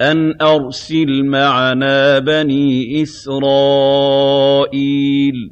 أَنْ أَرْسِلْ مَعَنَا بَنِي إِسْرَائِيلَ.